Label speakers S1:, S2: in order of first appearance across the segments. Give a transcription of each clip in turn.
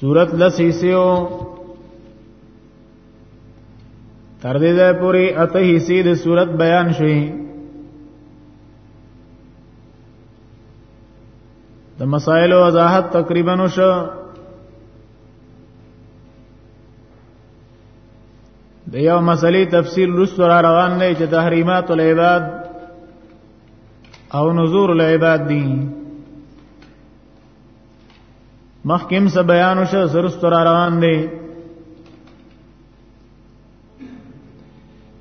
S1: صورت لسیسیو تر دې ځای پورې اته حصے د صورت بیان شوې د مسائل وضاحت تقریبا وشو د یو مسلې تفصیل رسو را روان دی چې تحریمات العباد او نذور العباد دي مخکم س بیان شو زرستر روان دي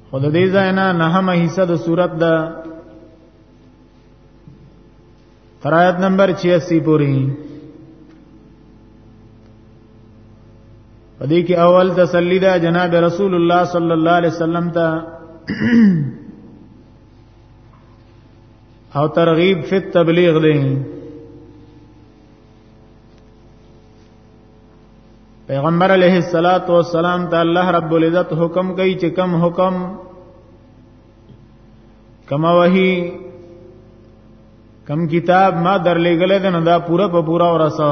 S1: خود دې زینا نهمه حصہ د صورت ده فرایت نمبر 86 پوری پدې کې اول تسلی ده جناب رسول الله صلی الله علیه وسلم ته او ترغیب فی التبلیغ دی پیغمبر علیه الصلاۃ والسلام ته الله رب العزت حکم کوي چې کم حکم کما وحی کم کتاب ما در لګلې ده نه دا پورا په پورا ورسا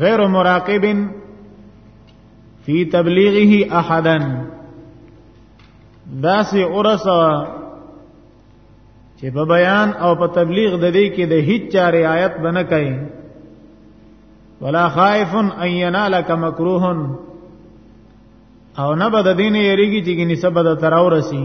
S1: غیر مراقب فی تبلیغه احدا داسې اورسا چې په بیان او په تبلیغ د دې کې د هیڅ چا رعایت بنه کوي ولا خائف ان ينالك مکروه او نه بد دین یریږي چې ګنې سبد تراورسی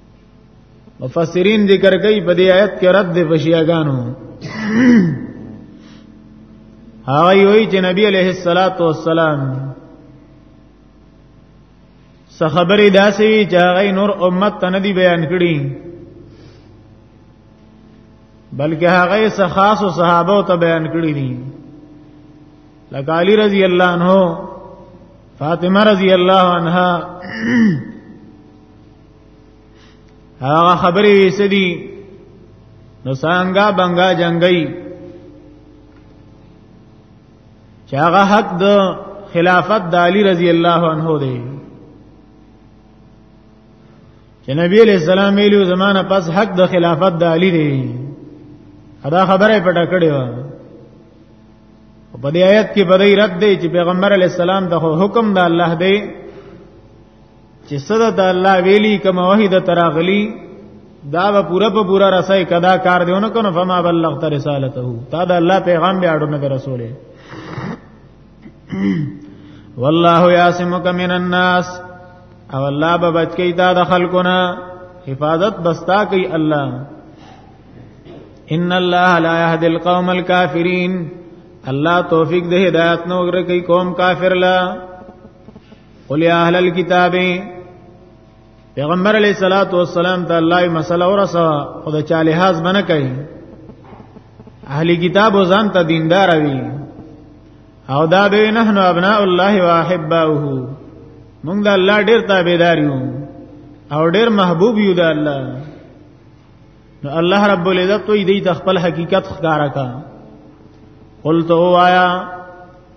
S1: مفسرین ذکر کوي په دې آیت کې رد په شیعاګانو هغه وی چې نبی علیه الصلاۃ والسلام څه خبرې داسې وی چې هغه نور امت ته ندی بیان کړي بلکې هغه څه خاص صحابه ته بیان کړي دي لکه علی رضی الله عنه فاطمه رضی الله عنها هغه خبرې وسدي نو څنګه بنګا جنگي چې هغه حق د خلافت د علی رضی الله عنه دی چې نبی علیہ السلام ویلو زمانہ پس حق د خلافت د علی دی ادا خبره پټه کړې و په دې آیت کې بدای رد دی چې پیغمبر علی السلام د حکم د الله دی چې صدا د الله ویلی کما وحید تراغلی دا به پورا په پورا رسای کدا کار دیونه کنه فما بلغت رسالته تا دا الله پیغام به اړو نه رسوله والله یاسمک من الناس او الله به بچ کی دا د خلقنا حفاظت بستا کی الله ان الله لا يهدي القوم الكافرين الله توفیق د هدایت نو ورکړي قوم کافر لا قل یا اهل الكتاب پیغمبر علیہ الصلوۃ والسلام ته الله مسله ورسا خو د چا لحاظ بنه کوي اهلی کتاب ځان ته دیندار وي او دا به نحن ابناء الله واحباؤه موږ د الله ډیر تابعدار یو او ډیر محبوب یو د الله نو الله رب العزت دوی د خپل حقیقت ښکارا کا قلت او آیا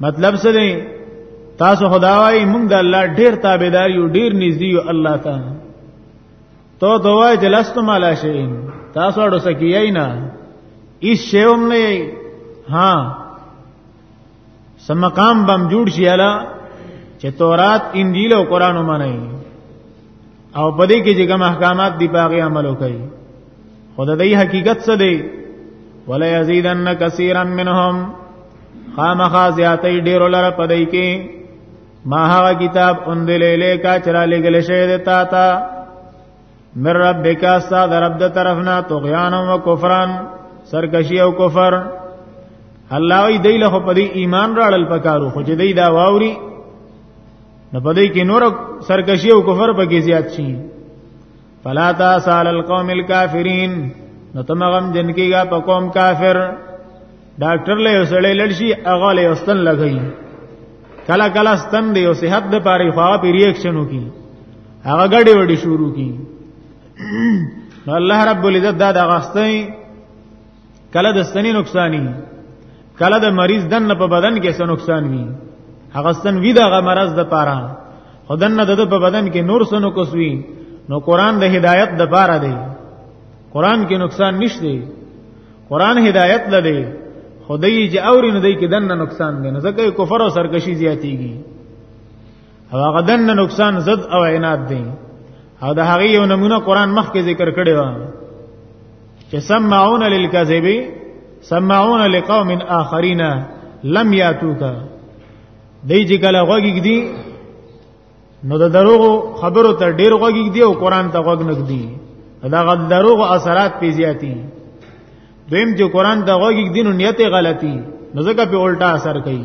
S1: مطلب څه دی تاسو خدا وای موږ د الله ډیر تابعدار یو ډیر نږدې یو الله ته تو دوای چې لست مالا شي تاسو اړو سکیای نه ایس شیوم نه ها سمقام بم جوړ شي الا چې تورات انجیل او قران ومني او پدې کې چې کوم احکامات دی باغی عمل وکړي خدای دې حقیقت څه دی ولا یزیدن کثیرا منهم خامخا زیاتې ډیر لره پدې کې ما هغه کتاب انزل الیک چرا لګل شوی دی تا ته من ربک استاد رب د طرفنا طغیان او کفران سرکشی او کفر الله ای دی له په ایمان راړل پکارو خو چې دی دا واوري نو په دې کې نور سرکشی او کفر پکې زیات شي فلا تاسال القوم الكافرين نو تم غم جن کیږي په قوم کافر ډاکټر له وسړې لړشي اغه له وستن لګي کلا کلا ستن دی او صحت د پاره خو په ریاکشن وکي هغه ګډي وډي شروع کی نو الله رب العزت دا د غستې کله د ستنی نقصانی کله د مریض دن په بدن کې څه نقصان وي هغه ستن وی دغه مرض د پاره خدن نه د په بدن کې نور څه نقص وي نو قران د هدایت د پاره دی قران کې نقصان نشته قران هدایت لدی خدای چې اورین دی کې دنه نقصان دی نه ځکه کفر او سرکشي زیاتیږي هغه دنه نقصان زد او عناد دی او د هغه یو نمونه قران مخکې ذکر کړی و چې سمعون للكذب سمعون لقوم اخرين لم ياتوك دای چې کله غوږی دی نو د دروغو خبرو ته ډیر غوږی دی او قران ته غوږ نه دی دا غد دروغو اثرات پی زیاتی دویم چې قران ته غوږی دی نو نیت غلطی نو ځکه په الټا اثر کوي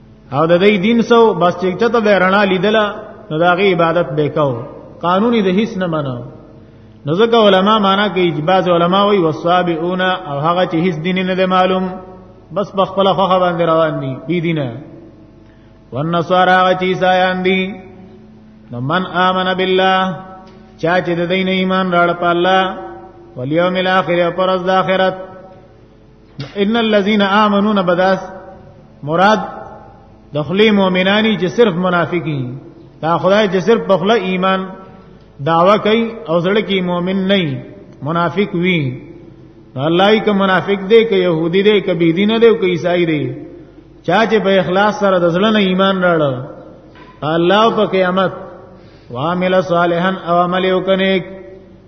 S1: او د دې دین سو بس چې ته به رڼا لیدله نو دا غي عبادت به کاو قانوني د هیڅ نه منو نو ځکه علما معنا کوي بعض علما وي وصابئون او هغه چې هیڅ دین نه معلوم بس په خپل خوخه باندې روان دي بی دینه والنصارى غتی سایان دي نو من امن بالله چا چې د دین ایمان راړ په الله والیوم الاخر پر ذاخرت ان الذين امنوا بداس مراد د خلی مؤمنانی چې صرف منافقین دا خدای چې صرف په خله ایمان داوا کوي او زړه کې مؤمن نه منافق وی الله یې که منافق دی که يهودي دی که بيدینه دی که عیسائی دی چا چې په اخلاص سره د زړه نه ایمان راړ الله په قیامت وعمل صالحا او عمل وکنیک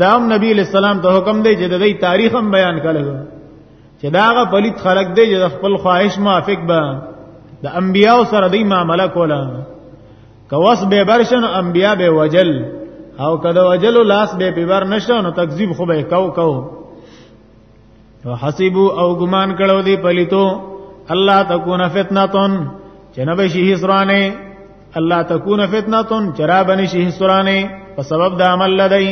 S1: دام نبی علیہ السلام ته حکم دی چې د دې تاریخ هم بیان کړي چې داغه پلیت خلق دی چې خپل خواهش موافق به د انبیاو سره دی معاملې کوله کوس به برشن انبیا به وجل او کده وجل لاس به پیبر نشو نو تکذیب خو به کو کو حسیبو او ګمان کړو دی پلیتو الله تکون فتنتون چې نه به شي حسرانه الله تکون فتنتون چرا بني شي حسرانه په سبب د عمل لدی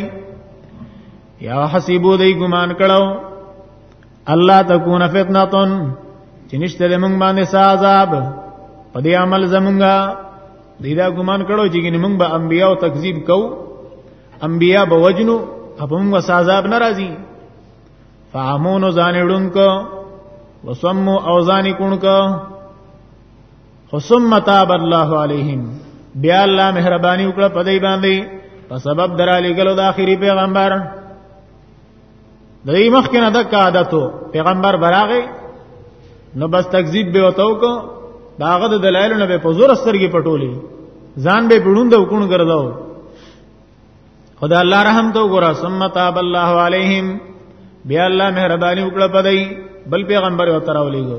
S1: یا حسیبو دی ګمان کړو الله تکون فتنتون چې نشته د موږ باندې عذاب په دې عمل زمونږه دیدا ګمان کړو چې موږ به انبیاء او تکذیب کوو انبیا به وجنو په موږ سازاب ناراضي فهمون ځان ډونک وسم او ځان کونک ثم تاب الله عليهم بیا الله مهرباني وکړه په دې باندې په سبب درالې ګلو د اخري پیغمبر د دې مخ کې نه د عادتو پیغمبر براغه نو بس تکذیب به وتاو کو داغه د دلایل نه به په زور سترګې پټولې ځان به پړوند وکون ګرځاو خدای الله رحم تو ګورا ثم تاب الله علیهم بیا الله مهرباني وکړه پدای بل پیغمبر یو تراولې ګو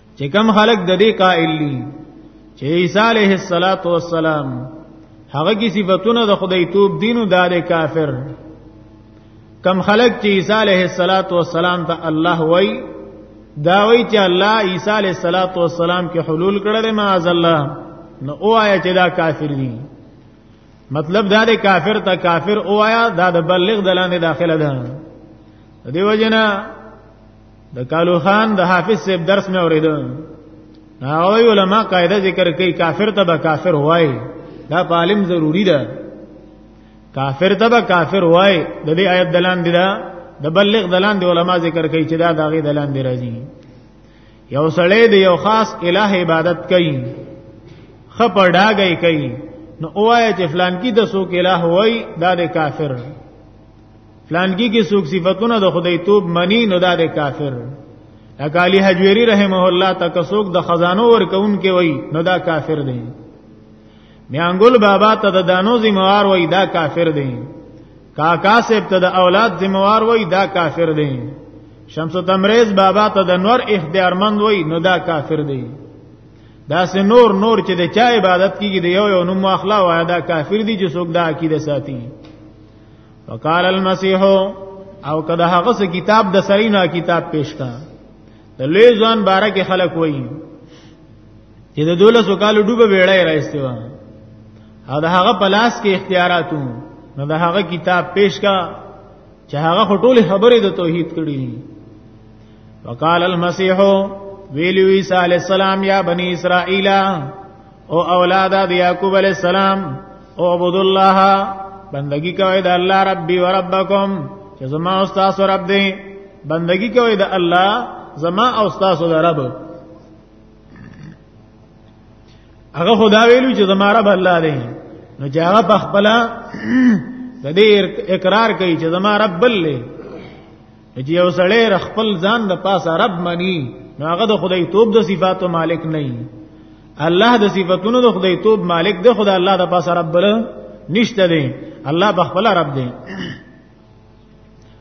S1: چې کم خلق د دې قائل دي چې عیسی علیه الصلاۃ والسلام هغه کی صفاتونه د خدای توب دینو دار کافر کم خلق چې عیسی علیه الصلاۃ والسلام ته الله وای دا وای چې الله عیسی علیه الصلاۃ والسلام کې حلول کړل ما از الله نو او آیا چې دا کافر دي مطلب دا دی کافر ته کافر او آیا دا د بلغ دلانه داخله ده دیو جنا د کالو خان د حافظ صاحب درس مې اوریدو هغه علماء قاعده ذکر کوي کافر ته به کافر وای دا په عالم ضروری ده کافر ته به کافر وای د دې آیت دلان دي دا د بلغ دلان دی علما ذکر کوي چې دا داغه دلان دی راځي یو سړی دی یو خاص الہ عبادت کوي خپړ ډاګي کوي نو اوای چې فلان کی د سو کې الہ وای دا د کافر فلانګي کې څوک صفاتونه د خدای توب منی نو دا د کافر اکالی حجویری رحمه الله تک څوک د خزانو ورکون کې وای نو دا کافر دی میانګل بابا ته د دانو ذمہوار وای دا کافر دی کاکا صاحب ته د اولاد ذمہوار وای دا کافر دی شمس تمریز بابا ته د نور اختیارمند وای نو دا کافر دی دا سه نور نور چې د چا عبادت کیږي د یو یو نوم اخلا وای دا کافر دی چې څوک دا عقیده ساتي وقال المسيح او کدا هغه څه کتاب د سرینا کتاب پیش کا د لوی ځوان باره کې خلک وایي چې د دولس کالو ډوبه ویړای راځي وا او د هغه پلاس کې اختیاراتو نو د هغه کتاب پیش کا چې هغه ټول خبرې د توحید کړي وقال المسيح ویلو عیسی علی السلام یا بنی اسرائیل او اولاد د یعقوب علی السلام او عبد الله بندگی کوي د الله ربي و ربکم چې زما او تاسو رب دی بندگی کوي د الله زما او تاسو د رب هغه خدا ویلو چې زما رب الله دی نو چې هغه په خپل د دې اقرار کوي چې زما رب بل دی چې یو سړی خپل ځان د پاسه رب مني نو هغه د خدای توپ د صفاتو مالک نه وي الله د صفاتونو د خدای توپ مالک دی خدای الله د پاسه رب بل نشته دی الله بخپل رب دی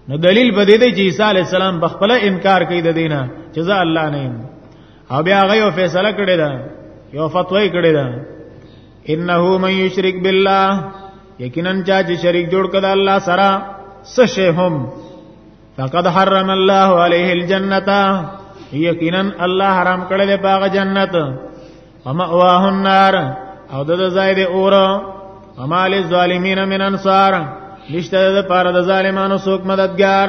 S1: نو دلیل په دې دی چې عیسی علی السلام بخپل انکار کوي د دینه چې زه الله نه یم او بیا هغه یو فیصله کړی دا یو فتوی کړی دا انه من یشرک بالله یقینا چا چې شریک جوړ کړه الله سره سشهم فقد حرم الله عليه الجنه یقینا الله حرام کړی دی باغ جنت ومأواه النار او د ځای دی اور ومال الظالمین من انصار نشته د پاره د ظالمانو څوک مددگار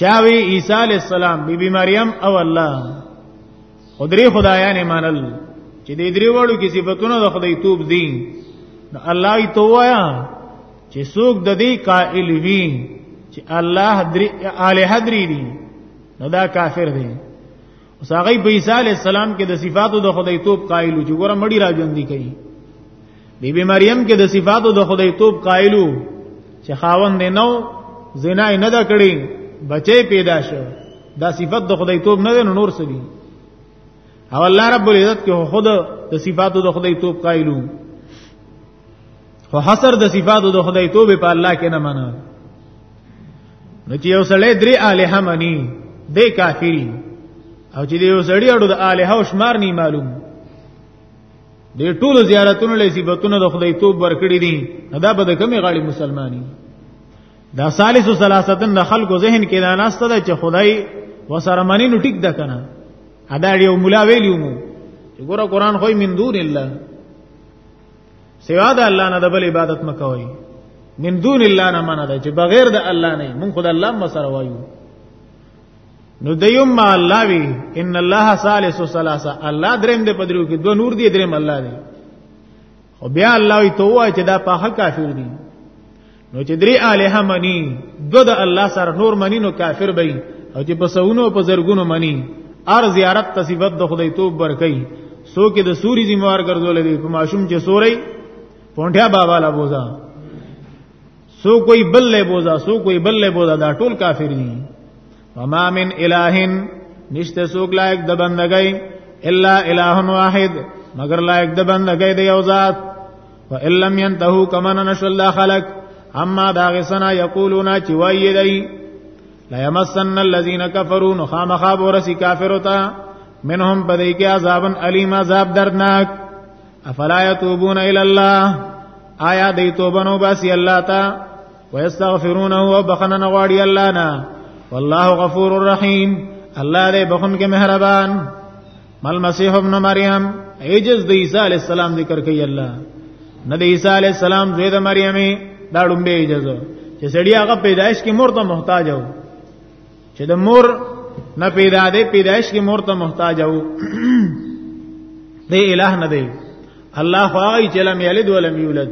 S1: چاوی عیسی علی السلام بی بی مریم او الله خدری خدایان منل چې دې درې وړو کې صفاتونه د خدای توپ دي نو الله ای توایا چې څوک د دې قائل وي چې الله درې الہ درې دي نو دا کافر دی اوس هغه په عیسی علی السلام کې د صفاتو د خدای توپ قائل چې ګوره مړی راځندې کوي بی بی مریم کې د صفاتو د خدای توپ قائل چې خاوند نه نو زنا نه دا کړی بچي پیدا شو دا صفات د خدای توپ نه نور څه دي او الله رب العزت کې خود د صفاتو د خدای توپ قائلو خو حصر د صفاتو د خدای توبه په الله کې نه منه نو چې یو سړی درې الہ منی دی کافری او چې یو سړی اړو د الہ او شمار نه معلوم د ټولو زیارتونو له صفاتونو د خدای توب ورکړي دي دا به د کمی غاړي مسلمانی دا ثالث و ثلاثتن د خلکو ذهن کې دا ناشته ده چې خدای وسره منی نو ټیک ده کنه ادا یو مولا ویلیو مو ګوره قران خو من دون الله سوا د الله نه د بل عبادت مکوئ من دون الله نه منه ده چې بغیر د الله نه مونږ خدای الله مسره وایو نو دیم ما الله وی ان الله ثالث ثلاثه الله دریم دې پدریو کې دوه نور دې دریم الله دې خو بیا الله وی تو وای چې دا په حق کافر دي نو چې درې الها منی دو د الله سره نور منی نو کافر به او چې په سونو په زرګونو منی ار زیارت تصیبت د خدای توب برکې سو کې د سوري ذمہوار ګرځول دي په ماشوم چې سوري پونټیا بابا لا بوزا سو کوئی بل له بوزا سو کوئی بل له بوزا دا ټول کافر دي وما من اله نشته سوق لایق د بندګۍ الا اله واحد مگر لایق د بندګۍ د یو ذات وان لم ينتهوا كما نشل الله خلق اما دا غسنا یقولون چې وایي دی لا يمسن الذين كفروا نخامخا بورسي کافرتا منهم پدې کې عذاب الیم عذاب دردناک افلا يتوبون الى الله آیا دې توبه نو باسي الله ته ويستغفرونه وبخنن غواړي الله نه والله غفور رحيم الله دې بخون کې مهربان مل مسیح ابن مریم ایجز د عیسی علی السلام ذکر کوي الله نه د عیسی علی السلام زوی د مریمې دا ډومبه ایجز چې سړی هغه پیدایش کې مرته محتاج و چې د مور نه پیدا دی پیدایش کې مور ته محتاج وو دی الہ نه دی الله فای چې لم یلد ولم یولد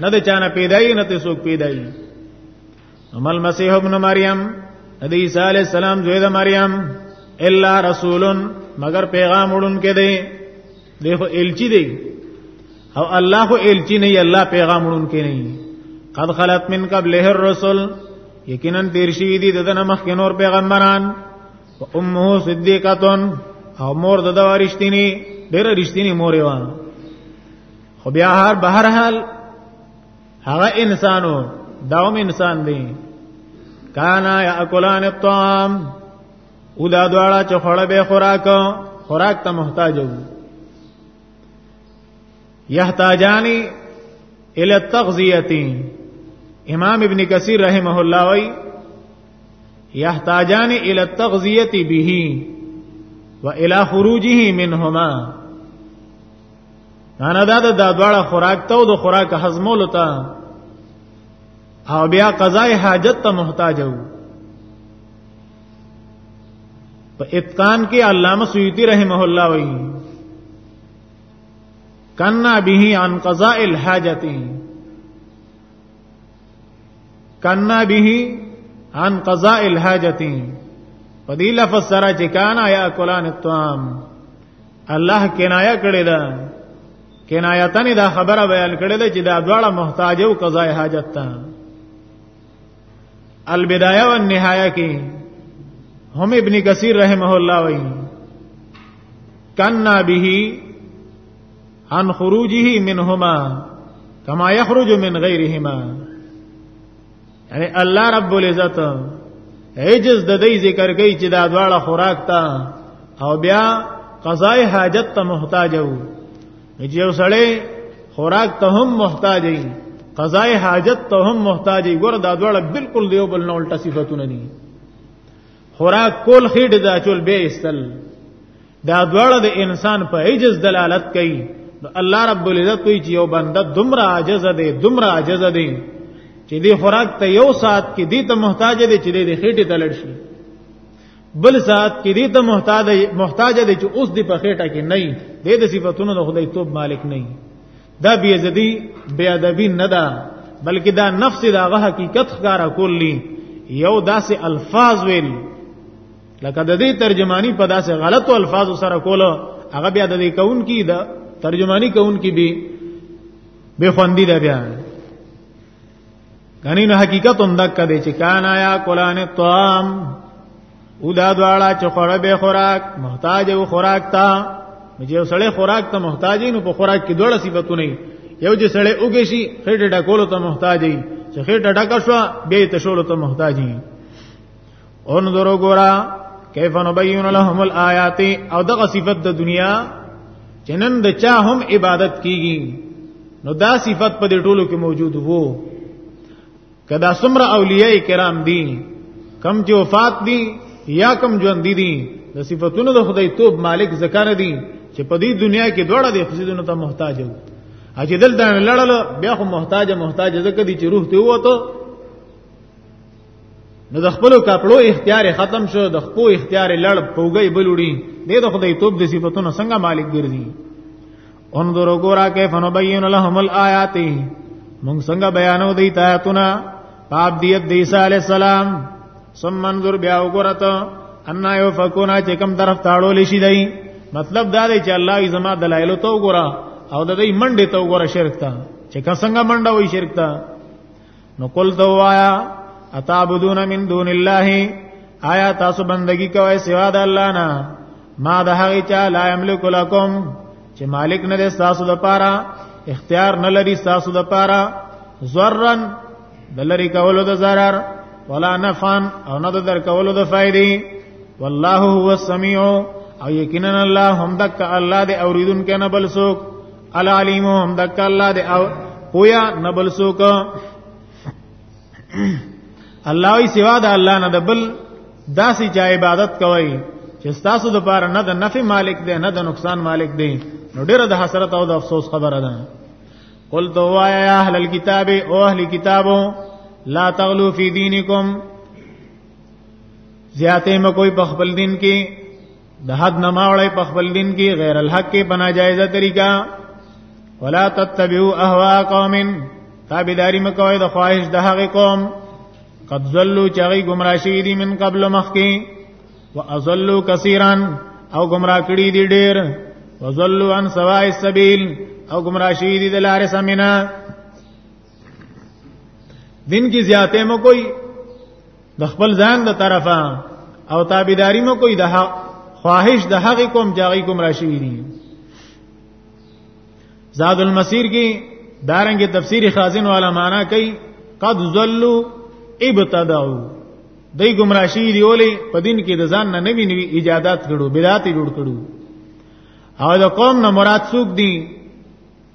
S1: نه د چانه پیدای نه ته څوک پیدای عمل مسیح ابن مریم د عیسی علی السلام زوی د مریم الا رسولن مگر پیغام وړون کې دی دی خو الچی دی او الله خو الچی نه الله پیغام وړونکي نه قد خلت من قبله الرسل یقینا تیر شوی دي دنه مخکې نور پیغمبران او امه صدیقتون او مور د دا رښتینی ډېر رښتینی مور یې وانه خو بیا هر بهر حال هغه انسانو داوم انسان دی کانا یاکلان الطعام اولا دواړه چې خړه به خوراک خوراک ته محتاج وو یحتاجانی الی التغذیه امام ابن کثیر رحمه الله وی یحتاجان الی التغذیه به و الی خروجه منهما انا دا د دواړه خوراک ته او د خوراک هضمولو ته او بیا قضای حاجت ته محتاج وو په اتقان کې علامه سیوطی رحمه الله وی کنا به عن قضاء الحاجت کنا به عن قضاء الحاجت په دې لفظ سره چې کانا یا کولان الطعام الله کنایه کړی دا کنایتن دا خبره بیان کړی دا چې دا دواړه محتاج او قضاء حاجت ته البدايه والنهايه کې هم ابن کثیر رحمه الله وایي کنا به عن خروجه منهما کما یخرج من غیرهما یعنی الله رب العزت عجز د دې ذکر کوي چې دا دواړه خوراک تا او بیا قضای حاجت ته محتاج وو چې یو سړی خوراک ته هم محتاج دی قضای حاجت ته هم محتاج دی ګور دا ډول بالکل دیو بل نه الټا صفاتونه دي خوراک کول خېټه دا چول به استل دا ډول د انسان په عجز دلالت کوي نو الله رب العزت کوي چې یو بنده دومره عاجز دی دومره عاجز دی چې دی خوراک ته یو سات کې دی ته محتاج دی چې دی خېټه تلړ شي بل ذات کې دې ته محتاج محتاج دی چې اوس دې په خېټه کې نه دی د صفاتونو د خدای توب مالک نه دا بی عزتی بی ادبی نه ده بلکې دا نفس دا غه حقیقت ښکارا کولی یو داسې الفاظ ویل لکه د دې ترجمانی په داسې غلطو الفاظو سره کوله هغه بیا د دې کون کی دا ترجمانی کون کی به به خوندې ده بیا کني نو حقیقت هم دک دی چې کان یا کولان الطعام اودا دواړه چې خوره به خوراک محتاج او خوراک تا چې سړی خوراک ته محتاج نو په خوراک کې دوړه صفاتونه یو چې سړی اوګه شي خېټه ډکولو ته محتاج چې خېټه ډکه شو به ته شولو ته محتاج انظر غورا کیف نبین لهم الآیات او دغه صفت د دنیا چنن د چا هم عبادت کیږي نو دا صفت په دې ټولو کې موجود وو کدا سمره اولیاء کرام دي کم چې وفات دي یا کم ژوند دي دي د صفاتونو د خدای توب مالک ذکر دي چې په دې دنیا کې دوړه د خزیدونو ته محتاج وو اجي دل دا لړل بیا خو محتاج محتاج ځکه دي چې روح ته وته نو د خپل کپړو اختیار ختم شو د خپل اختیار لړ پوګي بلوړي دې د خدای توپ د صفاتونو څنګه مالک ګرځي انظر غورا کیف نبین لهم الایات مونږ څنګه بیانو دی آیاتونه پاپ دی د عیسی علی السلام ثم انظر بیا وګورت ان یو فکونا چې کوم طرف تاړو لشي دی مطلب دا دی چې الله ای زما دلایل ته وګورا او د دې منډه ته وګورا شرک ته چې څنګه منډه وای شرک ته نو قل دوایا اتعبدون من دون الله آیا تاسو بندگی کوئ سوا د الله نه ما د هغه چا لا یملک لکم چې مالک نه دی تاسو د پاره اختیار نه لري تاسو د پاره زرن د لری کولو د zarar ولا نفعن او نه د در کولو د فائدې والله هو السميع او یقینا الله هم دک الله دې اوریدونکو نه بل څوک العلیم هم دک الله دی او پویا نبل سوک الله وی سوا د الله نه دبل داسې چا عبادت کوي چې تاسو د پاره نه د نفع مالک دی نه د نقصان مالک دی نو ډیره د حسرت او د افسوس خبره ده قل تو وایا یا اهل الكتاب او اهل کتابو لا تغلو فی دینکم زیاته م کوئی په خپل دین کې د حد نه ماوړی په خپل دین کې غیر الحق کې بنا جایزه طریقہ ولا تتبعوا اهواء قوم تابعداري مکوئ د خواهش د هغه قوم قد ذلوا چغی گمراه شوی دي من قبل مخکی واضلوا كثيرا او گمراه کړی دي ډیر وضلوا عن سواء السبيل او گمراه شوی دي د لارې سمینا دین کی زیاته مو کوئی د خپل ځان د طرفه او تابعداري مو کوي د خواهش د هغه کوم جاغي کوم راشي دي زاد المسیر کې دارنګ تفسیر خازن والا معنا کوي قد ذلوا ابتدعوا دای گمراشی دی اولی په دین کې د ځان نه نوی نوی ایجادات کړو بدعت جوړ کړو او د قوم نه مراد څوک دي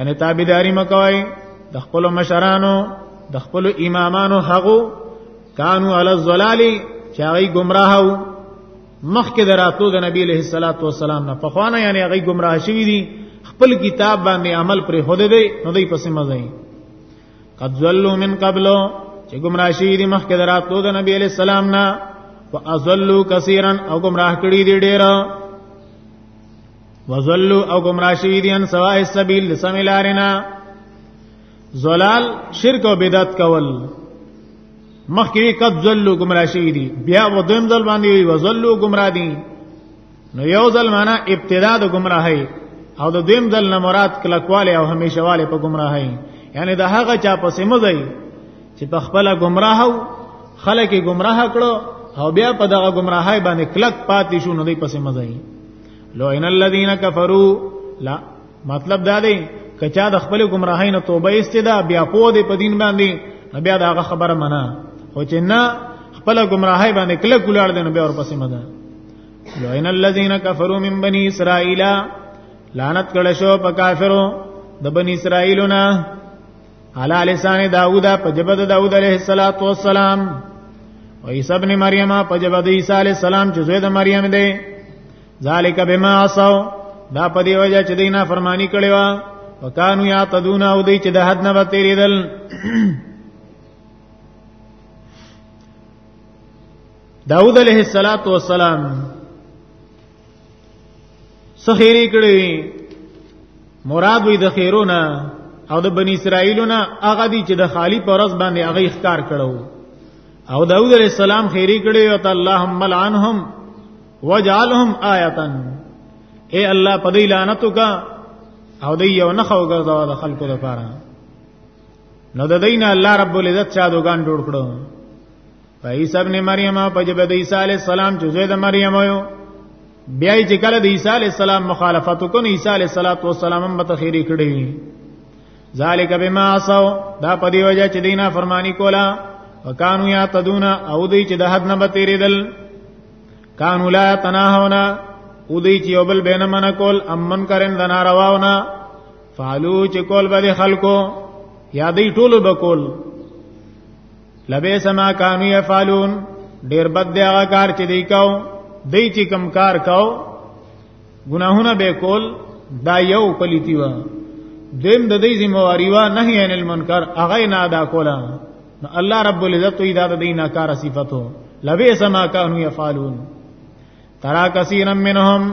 S1: ان تابعداري مکوای د خپل مشرانو د خپل امامانو هغه کانو علی الضلال چې هغه گمراه وو مخکې دراتو د نبی له صلوات و سلام نه په خوانه یعنی هغه گمراه شوی دي خپل کتاب باندې عمل پر خود دی نو دوی پسې مزه قد ذلوا من قبل چې گمراه شوی دي مخکې دراتو د نبی له سلام نه واذلوا كثيرا او گمراه کړی دي ډیره وزلو او گمراه شوی دي ان سوا السبیل سمیلارنا زلال شرک او بدعت کول مخکې قد زلو گمراه شوی دي بیا ودیم ځل باندې وی وزلو گمراه دي نو یو ځل معنا ابتدا د گمراهی او د دیم ځل نه مراد کلکواله او همیشواله په گمراهی یعنی د هغه چا په سمځي چې په خپل گمراه او خلک گمراه کړو او بیا په دغه گمراهی باندې کلک پاتې شو نو دی په سمځي لو ان الذين كفروا لا مطلب دا دی کچا د خپل گمراهی نه توبه استدا بیا پو دې په دین باندې بیا دا هغه خبره منا خو چې نه خپل گمراهی باندې کله کولاړ دین بیا ورپسې مده لعن الذين كفروا من بني اسرائيل لعنت کړه شو په کافرو د بني اسرائيلونه علی لسان داوود په جبد داوود علیه الصلاۃ والسلام او عیسی ابن مریم په جبد عیسی علیه السلام چې زوی د مریم دی ذالک بما عصوا دا په دی وجه چې دینه فرمانی کړي وا وکانو یا تدون او دی چې د حد نه وتیریدل داوود علیه الصلاۃ والسلام سخیری کړی مراد وی د خیرونه او د بنی اسرائیلونه هغه دي چې د خالی پرز باندې هغه اختیار کړو او داوود علیہ السلام خیری کړی او ته اللهم لعنهم وجعلهم آیتن اے الله په دې لعنت وکا او دې یو نه خوګه دا د خلکو لپاره نو د دین الله رب العزت چا دوغان جوړ کړو عیسی ابن مریم په جبه د عیسی علی السلام چې زوی د مریم وو بیا چې کله د عیسی علی السلام مخالفت وکړ عیسی علی السلام هم بتخیری کړی ذالک بما عصوا دا په دی وجه چې دینه فرمانی کولا وکانو یا تدون او دی چې د حد نه بتیریدل کانو لا تناهونا او دی چې یو بل بینه من کول امن کرن د نارواونه فعلو چې کول به خلکو یا دی ټولو بکول لبیس ما کانو یفعلون ډیر بد دی هغه کار چې دی کاو دی چې کم کار کاو ګناهونه به کول دا یو پلیتی و دیم د دې ذمہواری وا نه عین المنکر هغه نه ادا کولا نو الله رب العزت ای دا د دې ناکار صفاتو لبیس ما کانو یفعلون ترا کثیرا منهم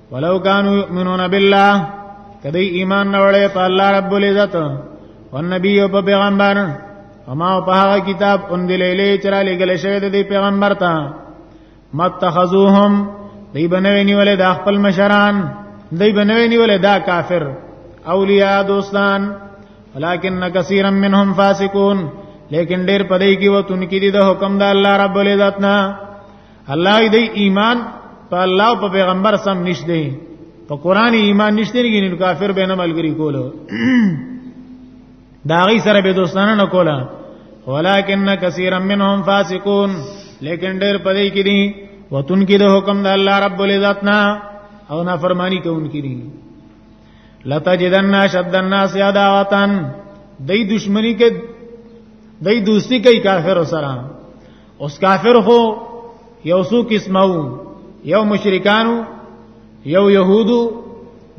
S1: ولو كانوا يؤمنون بالله کدی ایمان نوړې په الله رب العزت او نبی او پیغمبر اما په هغه کتاب ان دلیلې چر لګل شوی د پیغمبر ته متخذوهم دی بنوي نیولې د خپل مشران دی بنوي نیولې دا کافر اولیاء دوستان ولكن كثيرا منهم فاسقون لیکن ډیر پدې کې وتون کې دي د حکم د الله رب العزت نه الله دې ایمان په الله او په پیغمبر سم نشته په قران ایمان نشته نه کافر به نه ملګری کولو دا غي سره به دوستانه نه کوله ولکن کثیر منهم فاسقون لیکن ډېر پدې کې دي وتون کې د حکم د الله رب العزت نه او نافرمانی کوونکې دي لتجدن شد الناس عداوتن دای دشمنی کې دای دوستی کوي کافر سره اوس کافر خو یو څو قسمو یو مشرکانو یو يهودو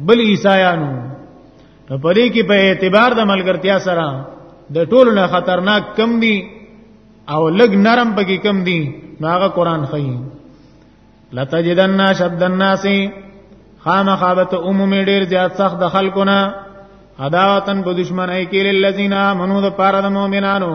S1: بل عیسایانو په پرې کې په اعتبار د ملګرتیا سره د ټولو نه خطرناک کم دي او لګ نرم پکې کم دي نو هغه قران خي لتجدن شد الناس خامخابت عمومي ډیر زیات سخت د خلکونه عداوتن په دشمنی کې للذین امنو د پاره د مؤمنانو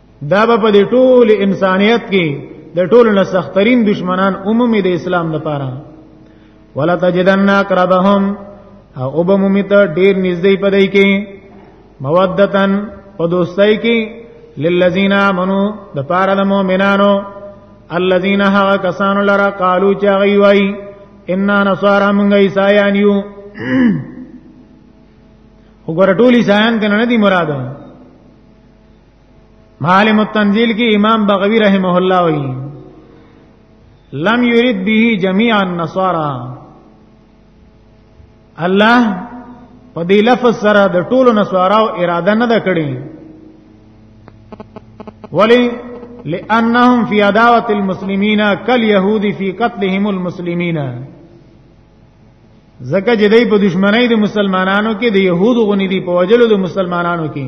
S1: دا به په ټول انسانيت کې د ټول نه سخترین دشمنان عمومي د اسلام لپاره ولا تجدن اقربهم او وبمومي ته ډیر نږدې پدای کې مودتن په دوستۍ کې للذین امنو د پاره د مؤمنانو الذین ها کسان لرا قالو چا غي وای ان نصارا مونږ عیسایان یو وګوره ټول عیسایان کنه نه دی مراد معالم التنزیل کې امام بغوی رحمه الله وی لم یرید به جميع النصارى الله په دې لفظ سره د ټولو نصاراو اراده نه ده کړې ولی لانهم فی عداوه المسلمین کل یهود فی قتلهم المسلمین زکه چې دای په دشمنی د مسلمانانو کې د يهودو غونې دي په وجلو د مسلمانانو کې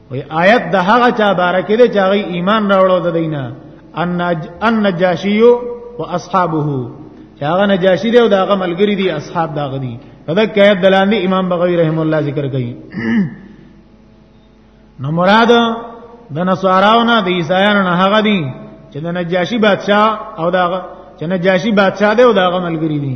S1: وی آیت د هغه چا باره کې دی چې هغه ایمان راوړو د دینه ان ان نجاشی او اصحابه چې هغه نجاشی دی او د هغه ملګری دی اصحاب دا غدي دا کایت دلاندې امام بغوی رحم الله ذکر کوي نو مراد د نصاراو نه د عیسایانو نه هغه دي چې د نجاشی بادشاه او دا چې نجاشی بادشاه دی او دا هغه ملګری دي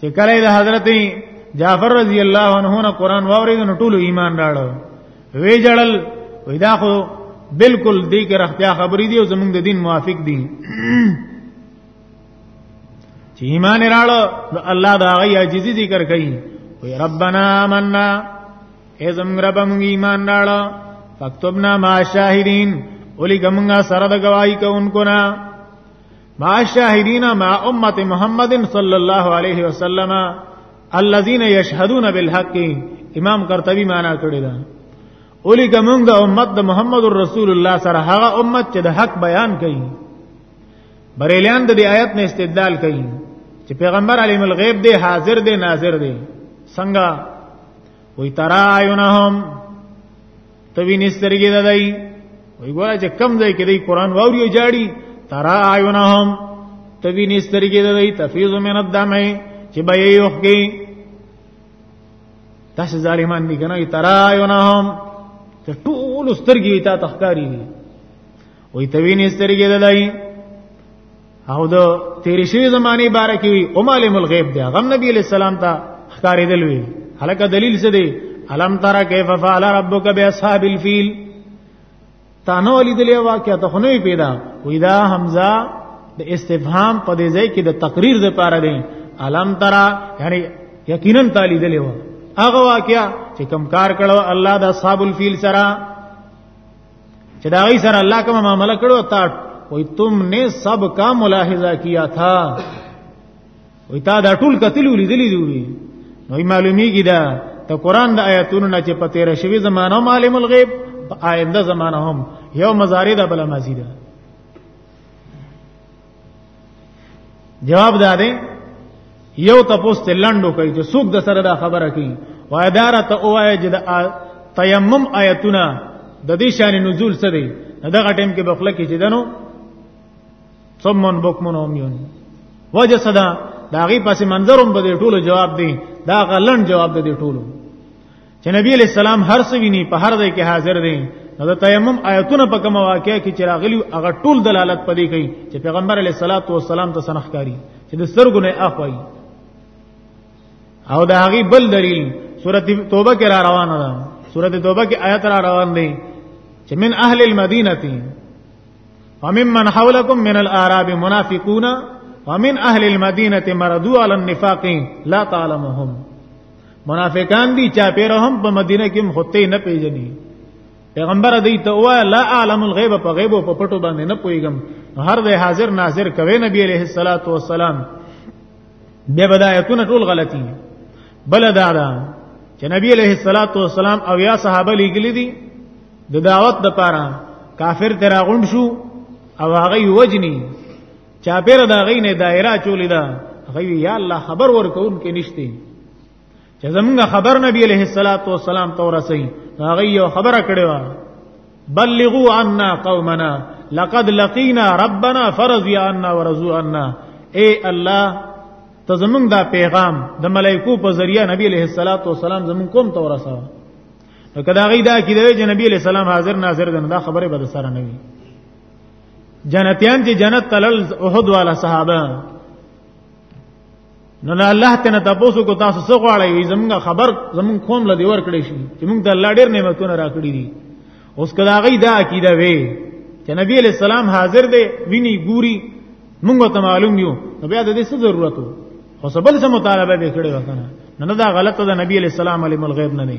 S1: چې کله د حضرت جعفر رضی الله عنه نه قران واورید نو ټول ایمان راړو وی جړل وی دا خو بالکل دې کې رختیا خبرې دي او زمونږ د دین موافق دي چې ایمان راړو نو الله دا غي عاجزي ذکر کوي وی ربنا آمنا اے زمونږ رب مونږ ایمان راړو فاکتبنا مع شاهدین اولی ګمنګا سره د گواہی کوونکو نه مع الشاهدين مع امه محمد صلى الله عليه وسلم الذين يشهدون بالحق امام قرطبي معنا کړی دا اولی کوم د امت د محمد رسول الله سره هغه امت چې د حق بیان کوي بریلیان د دې آیت نه استدلال کوي چې پیغمبر علیم الغیب دی حاضر دی ناظر دی څنګه وی ترایونهم ته وینې سترګې ده دی وی ګوره چې کم ځای کې دی قران واوري جاړي ترا عیونهم ته وینې سترګې ده دی تفیض من الدم چې به یې یوخ کې تاسو ظالمان دي کنه ترا عیونهم ته ټول سترګې تا تخکاری وی ته وینې سترګې ده دی او د تیرې شوی زمانه باره کې وی او معلم الغیب دی غم نبی علیہ السلام ته ښکارېدل وی هلکه دلیل څه دی الم ترى كيف فعل ربك باصحاب الفيل تانو لیدلې واقعیا ته خنوي پیدا وېدا حمزه د استفهام په دې ځای کې د تقریر لپاره دی الم ترى یعنی یقینا تعالی دلې و هغه واقعیا چې کم کار کړو الله د اصحاب الفیل سره چې دا غي سره الله کوم معاملې کړو تا وای تم نے سب کا ملاحظہ کیا تھا وای تا دا ټول قتل ولیدلی دی نو معلومیږي دا ته قران د آیاتونو نه چې په تیر شوی زمانہ عالم الغیب په آینده زمانہ هم یو مزاری دا بل مزیده جواب دا دی یو تاسو ته لندو کوي چې څوک د سره دا خبره کوي و اداره ته اوایه چې د تیمم آیتونه د دې شان نزول څه دی دغه ټیم کې بخله کې چې دنو ثمن بوکمن اومیون وجه صدا دا غي پس منظرم به ټولو جواب دی دا غلن جواب دی ټولو چې نبی علیہ السلام هر څه ویني په هر ځای کې حاضر دی نو د تیمم آیتونه په کومه واقعې کې چې راغلي هغه ټول دلالت پدې کوي چې پیغمبر علیه الصلاۃ والسلام ته سنخکاری چې د سترګو نه اخوي او دا هغه بل دلیل سورته توبه کې را روانه ده سورته توبه کې آیت را روان دي چې من اهل المدینه وممن حولکم من الاعراب منافقون ومن اهل المدینه مردوا علی النفاق لا تعلمهم منافقان دي چا پیر هم په مدینه کې مخته نه پیژني پیغمبر دی ته وا لا عالم الغیب په غیب او په پټو باندې نه پويګم هر دی حاضر ناظر کوي نبی عليه الصلاه والسلام به بدايتونه ټول غلطي بل دا دا چې نبی عليه الصلاه والسلام او یا صحابه لګلی دي د دعوت د پاره کافر تراغون شو او هغه وجنی چا پیر دا غي نه دایره چولې دا غي یا الله خبر ورکون کې نشته چې زمونږ خبر نبی عليه الصلاه والسلام تور سي هغه یو خبره کړې و بلغوا عنا قومنا لقد لقينا ربنا فرضي عنا ورضوا عنا اے الله ته زمونږ دا پیغام د ملائکو په ذریعہ نبی عليه الصلاه والسلام زمونږ کوم تور سره نو کدا غي دا کیدوي چې نبی عليه السلام حاضر ناظر ده دا خبره به سره نه وي جنتیان چې جنت تلل احد والا صحابه نو نه الله تعالی تاسو کو تاسو څه غواړی زمونږ خبر زمونږ قوم لدی ور کړی شي چې موږ د الله ډیر نعمتونه راکړي دي اوس کدا غي دا عقیده وي چې نبی علیہ السلام حاضر دی ویني ګوري موږ ته معلوم یو نو بیا د دې څه ضرورت وو خو سبل څه مطالبه به کړی وکنه نه دا غلطه ده نبی علیہ السلام علم الغیب نه نه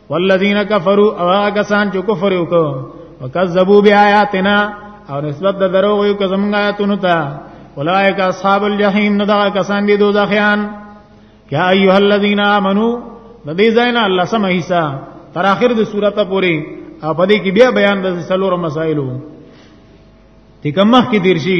S1: والذین کفروا او هغه کسان چې کفر وکړو وکذبوا بیااتنا او نسبت د دروغ یو کزمږه آیاتونو ته اولئک اصحاب الجحیم نو دا کسان دي دوزخیان یا ایها الذین آمنو د دې ځای نه الله سم حصہ تر اخر د سورته پوری او په دې کې بیا بیان د سلور مسائلو تی کومه کې دیر شي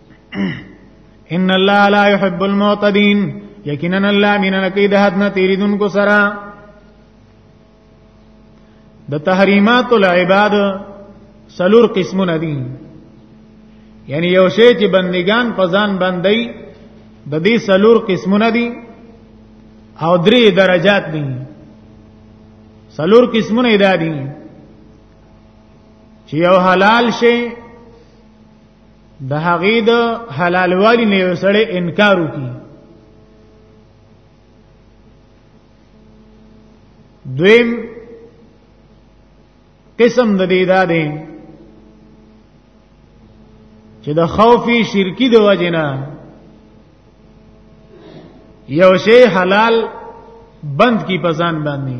S1: ان الله لا يحب المعتدين یقینا الله مين نه کوي د حد نه تیریدونکو سره د تحریمات العباد سلور قسمونه دي یعنی یو شی چې بندگان په ځان باندې د دې سلور قسمونه دي او درې درجات دي سلور قسمونه ادا دي چې یو حلال شی د هغې د حلالوالي نه یو سړی انکار وکړي دویم قسم د دې دا دی چې د خوفي شرکی د وجنه یو شی حلال بند کی پزان باندې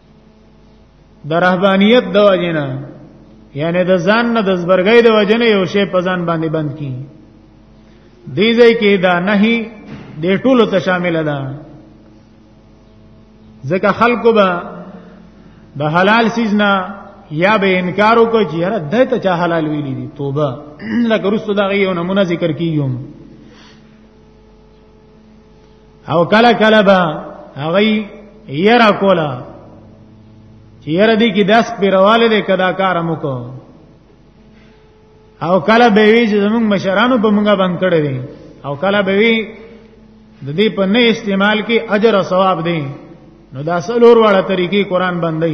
S1: د رهبانيت د وجنه یعنی د ځان نه د زبرګۍ د وجنه یو شی په ځان باندې بند کی دی ځای کې دا نهي د ټولو ته شامل ده ځکه خلکو به د حلال سیز نه یا به انکار وکړي چې هر د ته چا حلال ویلي دي توبه لکه رسول الله یو نمونه ذکر کیوم او کله کله به هغه یرا کولا چې یره دې کې داس پیرواله دې کدا کار مو کو او کله به وی چې زمونږ مشرانو په مونږه بند کړی دي او کله به وی د دې په نه استعمال کې اجر او ثواب دی نو دا سلور واړه طریقې قران باندې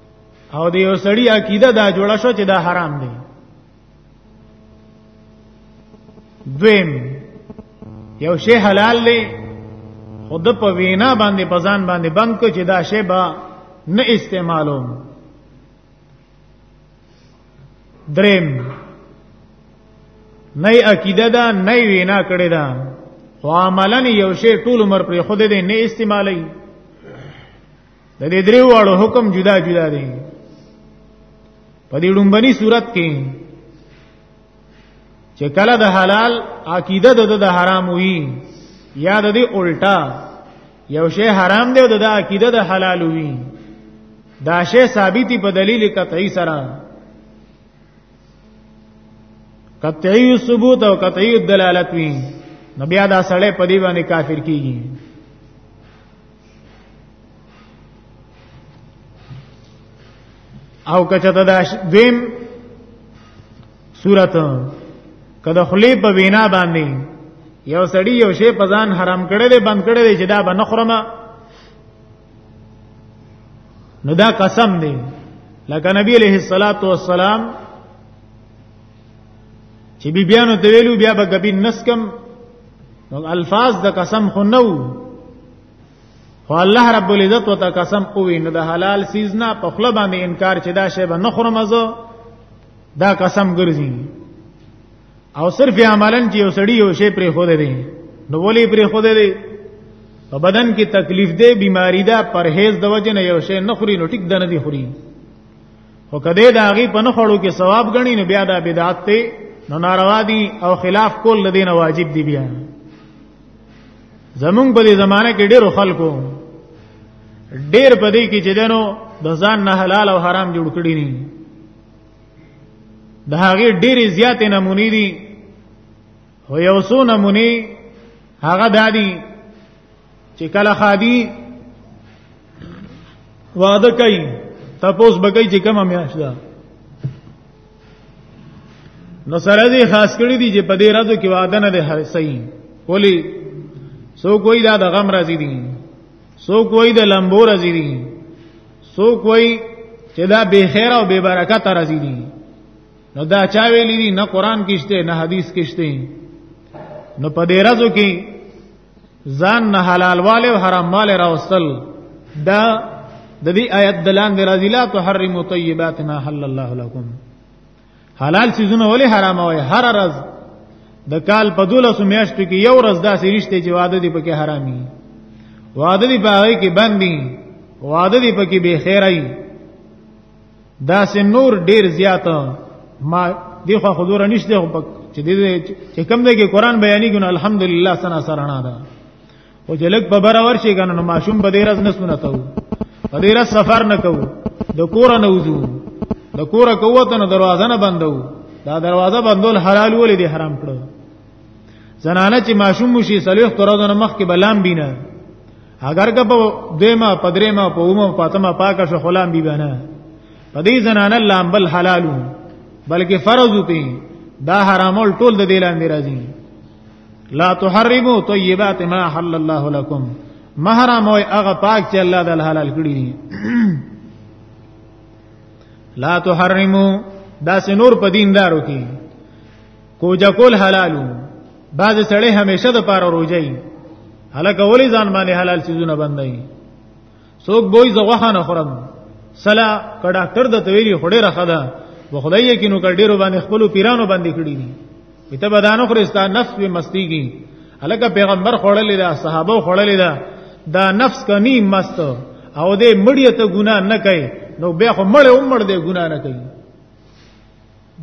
S1: او د یو سړی عقیده دا جوړه شو چې دا حرام دی دویم یو شی حلال دی خود په وینا باندې پزان باندې بند کو چې دا شی با نه استعمالو دریم نه عقیده دا نه وینا کړی دا خو عملاً یو شی ټول عمر پر خود دې نه استعمالي د دې درې واړو حکم جدا جدا دي په دې ډومبني صورت کې چې کله د حلال عقیده د د حرام وي یا د دې الټا یو شی حرام دی او د عقیده د حلال وي دا شی ثابتي په دلیل قطعي سره قطعي ثبوت او قطعي دلالت وي نو بیا دا سړی په دې باندې کافر کیږي او کچته دا دیم صورت کله خلی په وینا باندې یو سړی یو شی په ځان حرام کړی دی بند کړی دی چې دا به نخرم نو دا قسم دی لکه نبی علیہ الصلوۃ والسلام چې بی بیانو ته ویلو بیا به غبین نسکم نو الفاظ د قسم خو نو خو الله رب العزت وتا قسم کوي نو د حلال سیز نه په خپل باندې انکار چې دا شی به نه خورم زه دا قسم ګرځي او صرف عملاً چې یو سړی یو شی پرې خو دی نو ولې پرې خو دی په بدن کې تکلیف دی بیماری ده پرهیز د وجه نه یو شی نه خوري نو ټیک دنه دی خوري خو کدی دا غي په نخړو کې ثواب غني نو بیا دا بدعت ته نو ناروا دي او خلاف کول لدین واجب دي بیا زمونږ په دې زمانه کې ډېر خلکو ډېر په دې کې چې دنو د ځان نه حلال او حرام جوړ کړی نه د هغه ډېری زیاتې نمونې دي هو یو څو نمونی هغه دادی چې کله خادي وعده کوي تپوس بګی چې کومه میاش ده نو سره دې خاص کړی دي چې په دې راځو کې وعده نه ده صحیح ولی سو کوئی دا د غم راځي دي سو کوئی د لمبو راځي دي سو کوئی چې دا به خیر او به برکت راځي دي نو دا چا ویلی دي نه قران کې شته نه حدیث کې شته نو په دې راځو کې ځان نه حلال والے او حرام والے راوستل دا د دې آیت دلان دی راځي لا تحرموا طیبات ما حل الله لكم حلال سيزونه ولې حرام وای هر ورځ د کال په دولس میاشتو کې یو ورځ داسې رښتې چې واده دی پکې حرامي واده دی پاره کې بندي واده دی پکې به خیرای دا سه نور ډیر زیات ما دیخوا حضور نشته خو چې دې چې کم دی کې قران بیانې ګنه الحمدلله سنا سرنا ده او چې لګ په بار ورشي کنه نو ماشوم په دې راز نه سنته وو په دې راز سفر نه کوو د کور نه وځو د کور کوته نه دروازه نه بندو دا دروازه بندول حلال ولې دي حرام کړو زنانه چې ماشوم مشي صلیح تر ورځې مخ کې بلام بینه اگر که په دیمه پدریمه په اومه پاتمه پاکه شو خلام بی بنا په دې زنانه لام بل حلالو بلکې فرض ته دا حرامول ټول د دې لاندې راځي لا تحرموا طيبات ما حل الله لكم محرم او هغه پاک چې الله د حلال کړی دي لا تحرموا دا سنور په دیندارو کې کوجا کول حلالو بعض سړی همیشه د پاره روزي هلکه ولی ځان باندې حلال سيزونه بندای څوک بوې زغه نه خورم سلا ک ډاکټر د تویری خړې راخه ده و خدای یې کینو کډې رو باندې خپل پیرانو باندې کړی دي پته بدانو خرستا نفس به مستیږي هلکه پیغمبر خړلې ده صحابه خړلې ده دا نفس کني مست او دې مړی ته ګنا نه کوي نو بیا خو مړ عمر دې ګنا نه کوي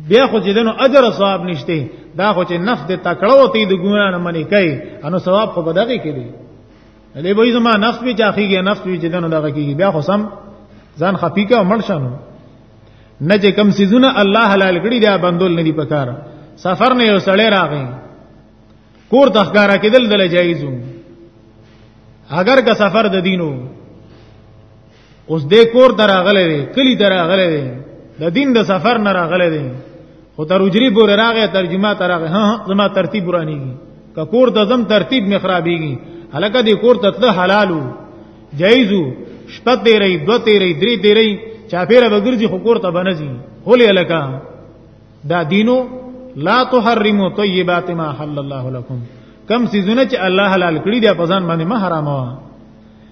S1: بیا خو چې دنو اجر او ثواب نشته دا خو چې نفس دې تکړه وتی د ګنا نه منی کوي انو ثواب خو بدغه کې دی لې به زما نفس به چاخیږي نفس به چې دنو دغه کېږي بیا خو سم ځان خپي کا مړ شنو نه چې کم سيزونه الله حلال کړی دا بندول نه دی پکار سفر نه یو سړی راغی کور د ښکارا کېدل دل جایزو اگر که سفر د دینو اوس دې کور دراغله دی کلی دراغله دی د دین د سفر نه راغله دی خو تر اجری بور راغه ترجمه ترغه ها زما ترتیب ورانیږي که کور د زم ترتیب می خرابېږي هلکه دې کور ته تل حلالو جایزو شپه تیرې دو تیرې درې تیرې چاپیره بغرځي خو کور ته بنځي هولې هلکه دا دینو لا تحرموا طیبات ما حل الله لكم کم سيزونه چې الله حلال کړی دی په ځان باندې ما حرامه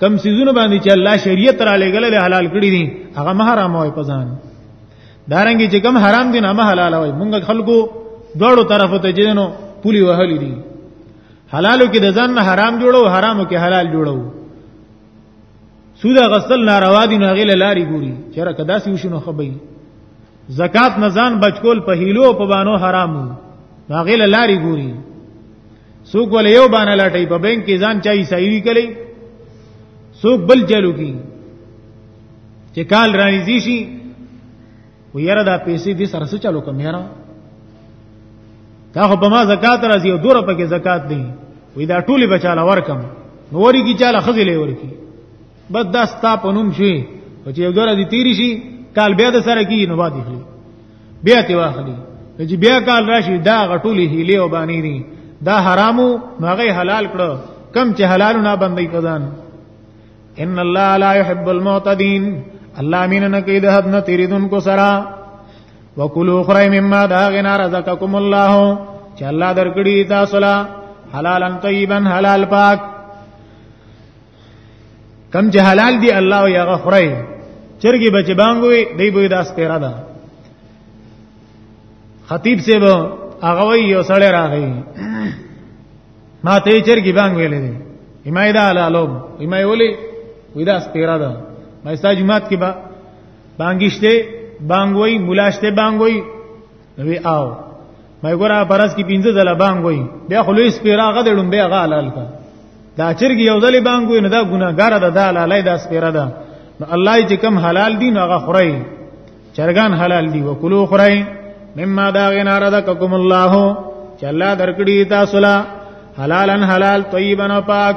S1: کم سيزونه باندې چې الله شریعت را لګل له حلال کړی دي هغه مه حرام وای په ځان دارنګ چې کم حرام دي نه مه حلال وای مونږ خلکو دوړو طرفو ته جنو پولی وهلی دي حلالو کې د ځان نه حرام جوړو حرامو کې حلال جوړو سود غسل ناروا دي نه غل لاري ګوري چیرې کدا سی وشنو خبي زکات نه ځان بچکول په هیلو په بانو حرامو نه غل لاري ګوري څوک ول یو باندې لاټي په بانک کې ځان چای سایری کړي څوک بل چلو کی چې کال رانیزي شي و یاره دا پیسې دې سره څه چلو کوم یاره دا خو په ما زکات راځي او دوره پکې زکات دی وې دا ټولي بچاله ورکم نو وري کی چاله خزلې ورکی بس دا ستا په نوم شي او چې یو دوره دي تیری شي کال بیا د سره کی نو باد اخلي بیا تی واخلي چې بیا کال راشي دا غټولې هیله او باندې دي دا حرامو هغه حلال کړو کم چې حلال نه باندې کدان ان الله لا يحب المعتدين الله مين نه کوي د حد نه تیریدونکو سره وکلوا خرای مما دا غنا رزقکم الله چې الله درکړي تاسو لا حلالن طیبا حلال پاک کم چې حلال دی الله یې هغه خوري چرګي بچ بانګوي دی به داس پیرا ده خطیب سیب هغه وی یو سړی راغی ما ته چرګي بانګوي لري امای دا حلالو امای ولي وی داس پیرا ده ما ساجمات کې با بانګشته بانګوي ملاشته بانګوي وی آو مې ګورا پرس کې پینځه ځله بانګ وای بیا خو لوی سپیرا غد لوم بیا غالل کا دا چرګ یو ځلې بانګ وای نه دا ګناګار ده دا لالای دا سپیرا ده نو الله چې کم حلال دي نو هغه خورای چرګان حلال دي وکلو خورای مما دا غنا رزقکم الله چې الله درکړي تاسو لا حلالن حلال طیبن پاک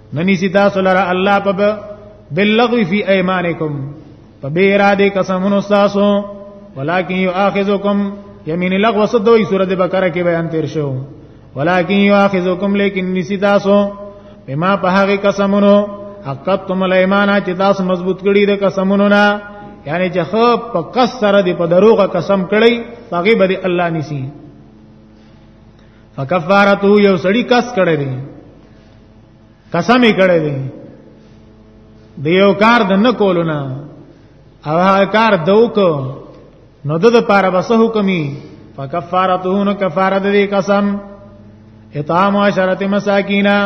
S1: ننی ستا سولرا الله په باللغو فی ایمانکم په بے اراده قسمونو تاسو ولکن یؤاخذکم یمین لغو صدوی سورۃ بقره کې بیان تیر شو ولکن یؤاخذکم لیکن نسی تاسو بما په هغه قسمونو حقتم الایمان چې تاسو مضبوط کړی د قسمونو نه یعنی چې خو په قصره دی په دروغه قسم کړی هغه به الله نسی فکفارته یو سړی کس کړی دی قسم یې کړی دی د یو کار د نه کولو نه او هغه کار دوک نو د لپاره بس حکمي فکفارته نو کفاره د دې قسم اطعام عشرت مساکینا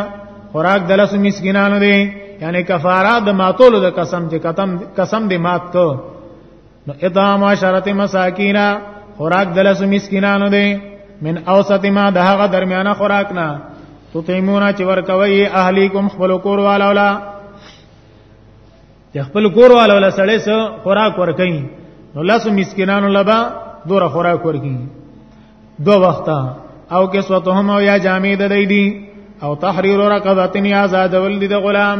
S1: خوراک دلس مسکینانو دی یعنی کفاره د ماتولو د قسم چې قسم قسم دې مات کو نو اطعام عشرت مساکینا خوراک دلس مسکینانو دی من اوسط ما دهغه درمیانه خوراک نه تو تیمونا چې ورکوي اهلیکم خپل کور والو لا چې خپل کور والو لا سړې سو خوراک ورکوي نو لاسو مسکینانو لبا دوره خوراک ورکوي دو وخته او کسوتهم او یا جامع د دی دی او تحریر رقبتن یا آزاد ول دی د غلام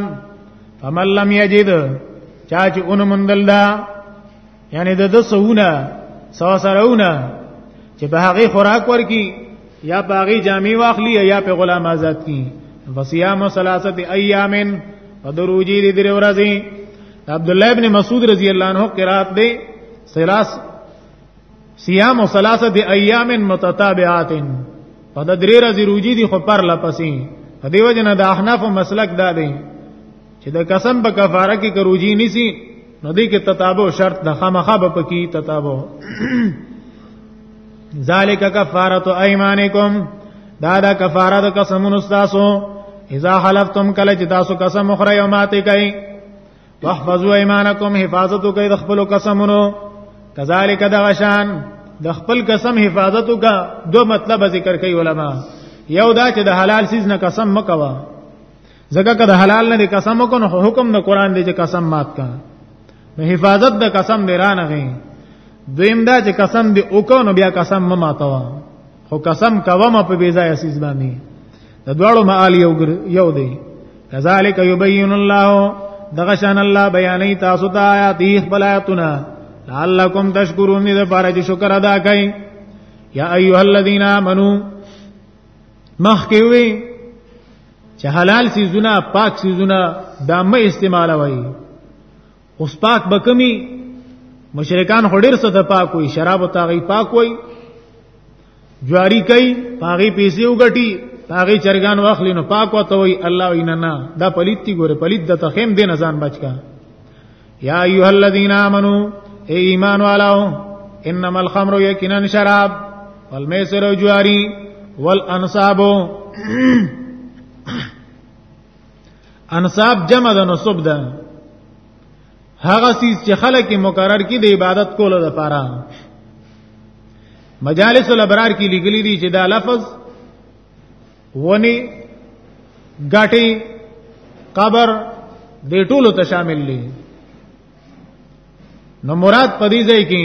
S1: فمن لم یجد چا چې اون مندل دا یعنی د د سونه سوا سرونه چې به هغه خوراک ورکی یا باغی جامع واخلی یا په غلام آزاد کی وصيام ثلاثه ايام ودروجي دي درې ورځې عبد الله ابن مسعود رضی الله عنه قرات دی سلاس صيام ثلاثه ايام متتابعات په د درې ورځې روزي دي خو پر لپسې په دې وجه نه د احناف مسلک دا دی چې د قسم په کفاره کې کروجي نسی نو دې کې تتابع شرط د خامخا به پکې تتابع ذالک کفاره ايمانکم دا دا کفاره د قسمونو تاسو اذا حلفتم کله چې تاسو قسم خره یو ماته کوي واحفظوا ايمانكم حفاظت کوي د خپل قسمونو کذالک د غشان د خپل قسم حفاظت کا دو مطلب ذکر کوي علما یو دا چې د حلال سیز نه قسم مکوا ځکه که د حلال نه قسم وکړو نو حکم د قران دی چې قسم مات کا نو حفاظت د قسم دی رانه غي دویم دا چې قسم دی وکړو نو بیا قسم ماتوا خو قسم کوم په بی ځای اساس باندې د دواړو معال یو یو دی کذالک یبین الله دغه شان الله بیانې تاسو ته آیات خپل آیاتونه لعلکم تشکرون دې لپاره چې شکر ادا کړئ یا ایها الذین آمنو مخکوي چې حلال سيزونه پاک سيزونه دا مې استعمالوي اوس پاک بکمی مشرکان هډیر څه ته پاک وي شراب ته غي پاک وي جواری کوي پاغي پیسې وګټي پاغي چرګان واخلي نو پاک وته وي الله وینا نه دا پلیت دی ګوره پلیت د تخیم دین ځان بچکا یا ایه الذین آمنو ای ایمان والو انما الخمر یقینا شراب والمیسر جواری والانصاب انصاب جمع د نصب ده هغه سیس چې خلک مقرر کی د عبادت کولو لپاره مجالس الابرار کې لګلې دي چې دا لفظ ونی غټي قبر دې ټولو ته شامل دي نو مراد پدې ځای کې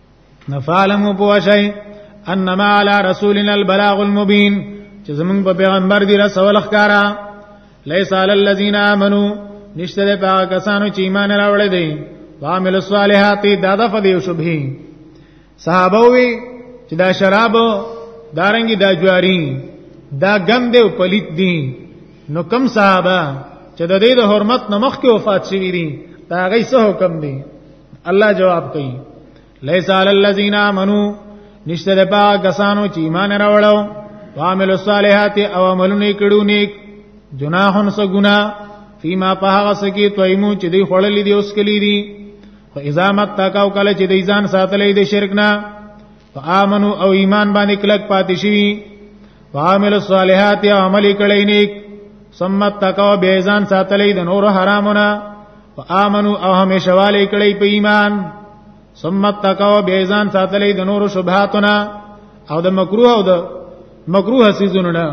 S1: نفعلم بوشي انما على رسولنا البلاغ المبين چې زمونږ په پیغمبر دی رسول ښکارا ليس على الذين امنوا نشته د پاک کسانو چې ایمان راوړل دي وعمل الصالحات دا د فدیو شبهه صحابه وی چې دا شراب دارنګي دا جواری دا غم دی او پلیت دی نو کم صحابه چې د دې د حرمت نمخ کې وفات شوی دي دا غي څه حکم دی الله جواب کوي ليس على الذين امنوا نشته د پا کسانو چې ایمان راوړو وعمل الصالحات او عملونه کړو نیک جناحن سو ګنا فيما پهغه سکی تویمو چې دی خړلې دی اوس کلی دی خو اذا مت تکاو کله چې دی ځان ساتلې دی شرک نه فآمنو او ایمان باندې کلک پاتې شي وعمل الصالحات او عمل کړي نیک ثم تقوا بیزان ساتلې د نور حرامونه فآمنو او همیشه والي کړي په ایمان ثم تقوا بیزان ساتلې د نور شبهاتونه او د مکروه او د مکروه سيزونه نه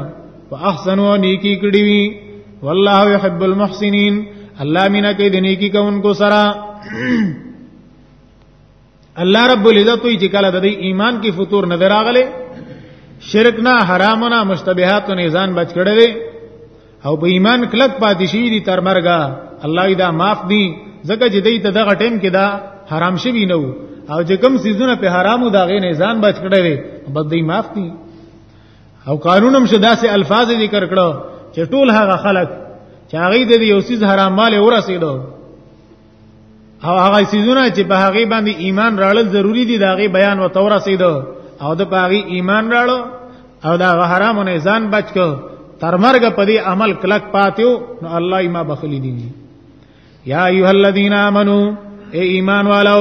S1: واحسنو نیکی کړي وي والله يحب المحسنين الله مینا کوي د نیکی کوونکو سره الله رب العزت وی چې کله د دې ایمان کې فطور نه دراغله شرک نه حرام نه مشتبهات نه ځان بچ کړي او په ایمان کلک پاتې شي دي تر مرګه الله دا معاف دي ځکه چې دې ته دغه ټیم کې دا حرام شوی نه وو او چې کوم سيزونه په حرامو دا غي نه ځان بچ کړي دي بد دې معاف دي او قانونم شدا سه الفاظ ذکر کړو چې ټول هغه خلک چې هغه دې یو سیز حرام مال ورسېدو او هغه سيزونه چې په هغه باندې ایمان راړل ضروری دي دا غي بیان او تور رسید او د پاغي ایمان راړو او دا حرام نه ځان بچ کو تر مرګ په دې عمل کلک پاتیو نو الله یې ما بخلی دي یا ایه الذین آمنو اے ایمان والو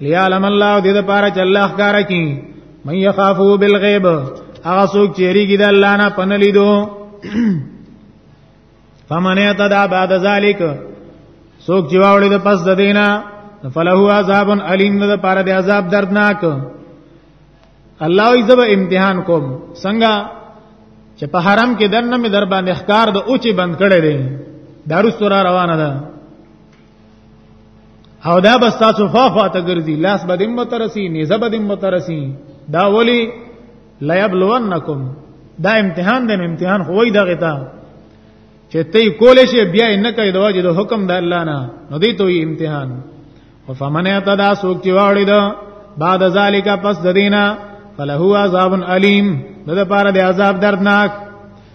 S1: ليعلم الله دې د پاره چې الله ښکار کړي مې يخافو بالغيب هغه څوک چې ریګي د الله نه پنلی دو فمن يتدا بعد ذلك څوک چې واوړي د پس د دینه فلهو عذاب الیم د پاره د عذاب دردناک الله ای زب امتحان کوم څنګه چې په حرم کې دنه می در باندې ښکار د اوچی بند کړي دي دارو سره روانه ده او دا بس تاسو فافا ته ګرځي لاس به دم ترسي نيزه به دم ترسي دا ولي لا يبلونکم دا امتحان دی امتحان خو وای دغه تا چې تی کول شي بیا نه کوي د واجب حکم د الله نه نو دی ته امتحان او فمن اعتدا سوک چې واړی دا بعد ذالک پس د دینه فلهو عذاب الیم د لپاره د عذاب دردناک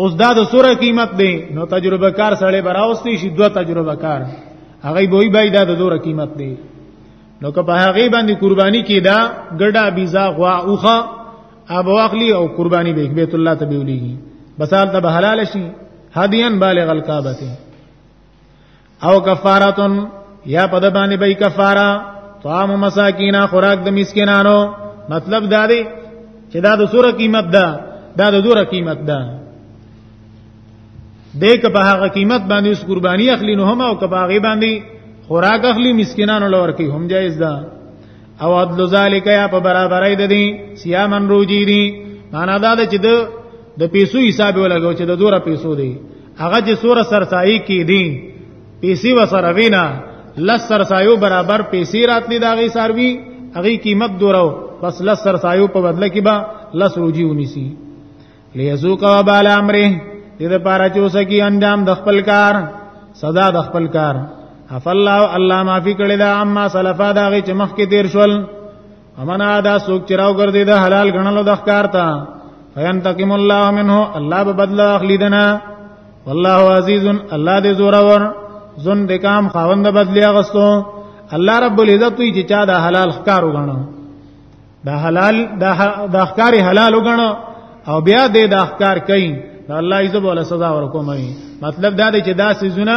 S1: اوس دا د سوره قیمت دی نو تجربه کار سړی براوستي شي دوه تجربه کار هغه به وی بای دا د دوره قیمت دی نو که په هغه باندې قرباني کیدا ګډا بيزا غوا اوخه اب واخلی او قرباني به بیت الله ته بیولېږي بسال ته حلال شي هديان بالغ الکعبه او کفارتن یا په د باندې به کفاره طعام مساکین خوراک د مسکینانو مطلب دا دی چې دا د سوره قیمت ده دا د دوره قیمت ده دیک په هغه قیمت باندې اس قرباني اخلي نو هم او په هغه باندې خوراک اخلي مسکینانو لور کې هم جایز ده او عدل ذالک یا په برابرای د دې سیامن روجی دي معنا دا ده چې د د پیسو حساب ولګو چې د دوره پیسو دی هغه چې سور سرسایي کې دي پیسې وسره وینا لس سرسایو برابر پیسې راتلی دا غي ساروي هغه قیمت دورو بس لس سرسایو په بدله کې با لس روجي ونیسي ليذوق وبال امره دې لپاره چې وسکی انجام د خپل کار صدا د خپل کار اف الله الله معافي کړی دا اما سلفا دا غي چې مخ کې تیر شول امنا دا سوک چراو ګرځي د حلال غنلو د ښکار ته فینتقم الله منه الله به بدل اخلي دنا والله عزیز الله دې زورور زن د کام خاوند بدلی اغستو الله رب العزت وی چې چا دا حلال ښکار وګڼو دا حلال دا ښکار حلال وګڼو او بیا دې دا ښکار کوي الله عزت ولا سزا ورکوم مطلب دا دی چې دا سيزونه